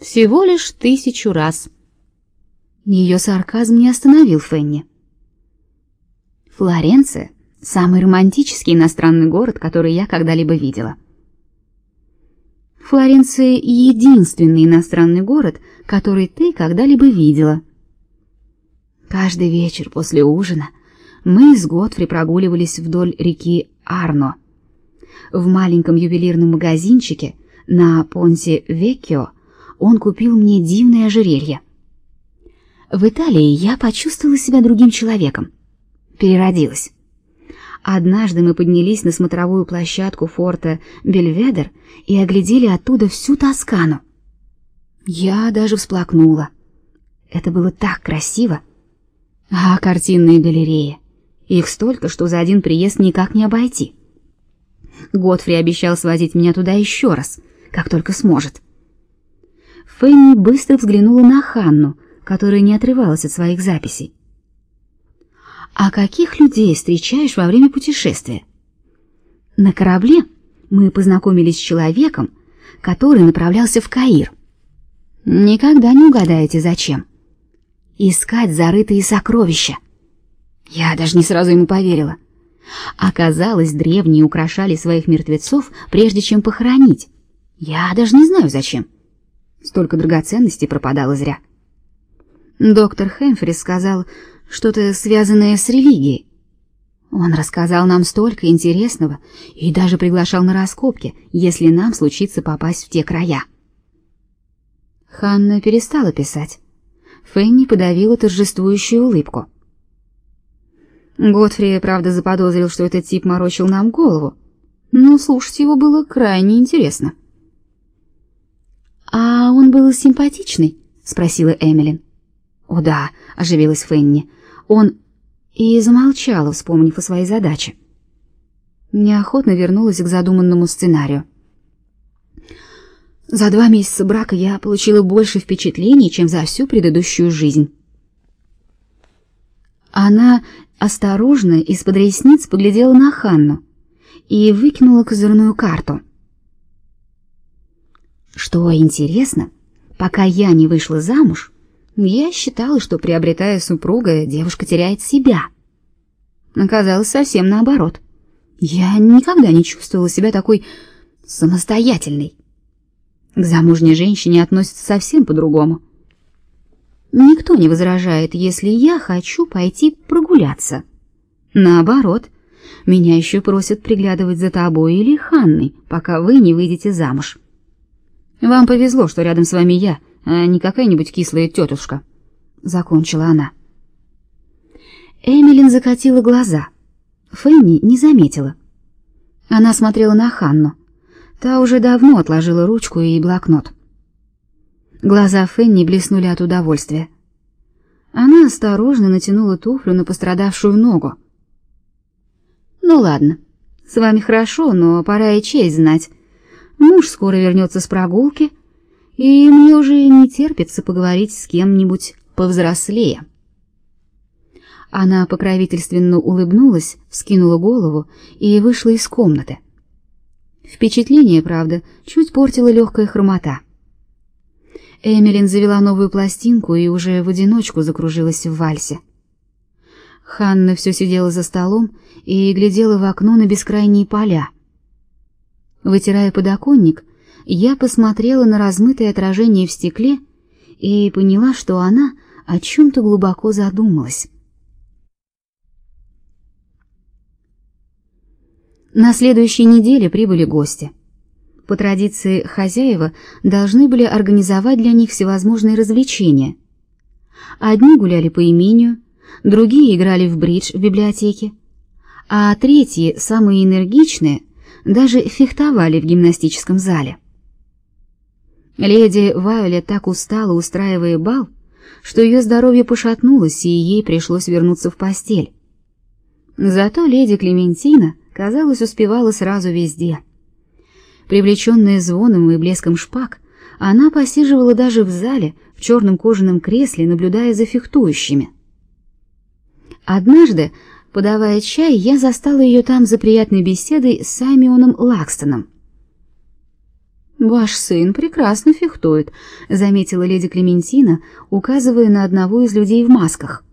Всего лишь тысячу раз. Ее сарказм не остановил Фенни. Флоренция — самый романтический иностранный город, который я когда-либо видела. Флоренция — единственный иностранный город, который ты когда-либо видела. Каждый вечер после ужина мы с Готфри прогуливались вдоль реки Арно. В маленьком ювелирном магазинчике на Понте Веккио он купил мне дивное ожерелье. В Италии я почувствовала себя другим человеком. Переродилась. Однажды мы поднялись на смотровую площадку форта Бельведер и оглядели оттуда всю Тоскану. Я даже всплакнула. Это было так красиво. А картинные галереи. Их столько, что за один приезд никак не обойти. Готфри обещал свозить меня туда еще раз, как только сможет. Фенни быстро взглянула на Ханну, которая не отрывалась от своих записей. А каких людей встречаешь во время путешествия? На корабле мы познакомились с человеком, который направлялся в Каир. Никогда не угадаете зачем. Искать зарытые сокровища. Я даже не сразу ему поверила. Оказалось, древние украшали своих мертвецов, прежде чем похоронить. Я даже не знаю зачем. Столько драгоценностей пропадало зря. Доктор Хэмфрис сказал, что-то связанное с религией. Он рассказал нам столько интересного и даже приглашал на раскопки, если нам случится попасть в те края. Ханна перестала писать. Фенни подавила торжествующую улыбку. Готфри, правда, заподозрил, что этот тип морочил нам голову, но слушать его было крайне интересно. «А он был симпатичный?» — спросила Эмилин. «О да», — оживилась Фенни. Он и замолчала, вспомнив о своей задаче. Неохотно вернулась к задуманному сценарию. За два месяца брака я получила больше впечатлений, чем за всю предыдущую жизнь. Она осторожно из-под ресниц поглядела на Ханну и выкинула козырную карту. Что интересно, пока я не вышла замуж, я считала, что приобретая супруга, девушка теряет себя. Оказалось совсем наоборот. Я никогда не чувствовала себя такой самостоятельной. К замужней женщине относятся совсем по-другому. Никто не возражает, если я хочу пойти прогуляться. Наоборот, меня еще просят приглядывать за тобой или Ханной, пока вы не выйдете замуж. Вам повезло, что рядом с вами я, а не какая-нибудь кислая тетушка», — закончила она. Эмилин закатила глаза. Фенни не заметила. Она смотрела на Ханну. Та уже давно отложила ручку и блокнот. Глаза Фенни блеснули от удовольствия. Она осторожно натянула туфлю на пострадавшую ногу. «Ну ладно, с вами хорошо, но пора и честь знать. Муж скоро вернется с прогулки, и мне уже не терпится поговорить с кем-нибудь повзрослее. Она покровительственно улыбнулась, вскинула голову и вышла из комнаты. Впечатление, правда, чуть портила легкая хромота. Эмилин завела новую пластинку и уже в одиночку закружилась в вальсе. Ханна все сидела за столом и глядела в окно на бескрайние поля. Вытирая подоконник, я посмотрела на размытое отражение в стекле и поняла, что она о чем-то глубоко задумалась. На следующей неделе прибыли гости. По традиции хозяева должны были организовать для них всевозможные развлечения. Одни гуляли по имению, другие играли в бридж в библиотеке, а третьи, самые энергичные, даже фехтовали в гимнастическом зале. Леди Вайолет так устала, устраивая бал, что ее здоровье пошатнулось, и ей пришлось вернуться в постель. Зато леди Клементина, казалось, успевала сразу везде. Привлеченная звоном и блеском шпаг, она посиживала даже в зале, в черном кожаном кресле, наблюдая за фехтующими. Однажды, подавая чай, я застала ее там за приятной беседой с Саймионом Лакстоном. Ваш сын прекрасно фехтует, заметила леди Клементина, указывая на одного из людей в масках.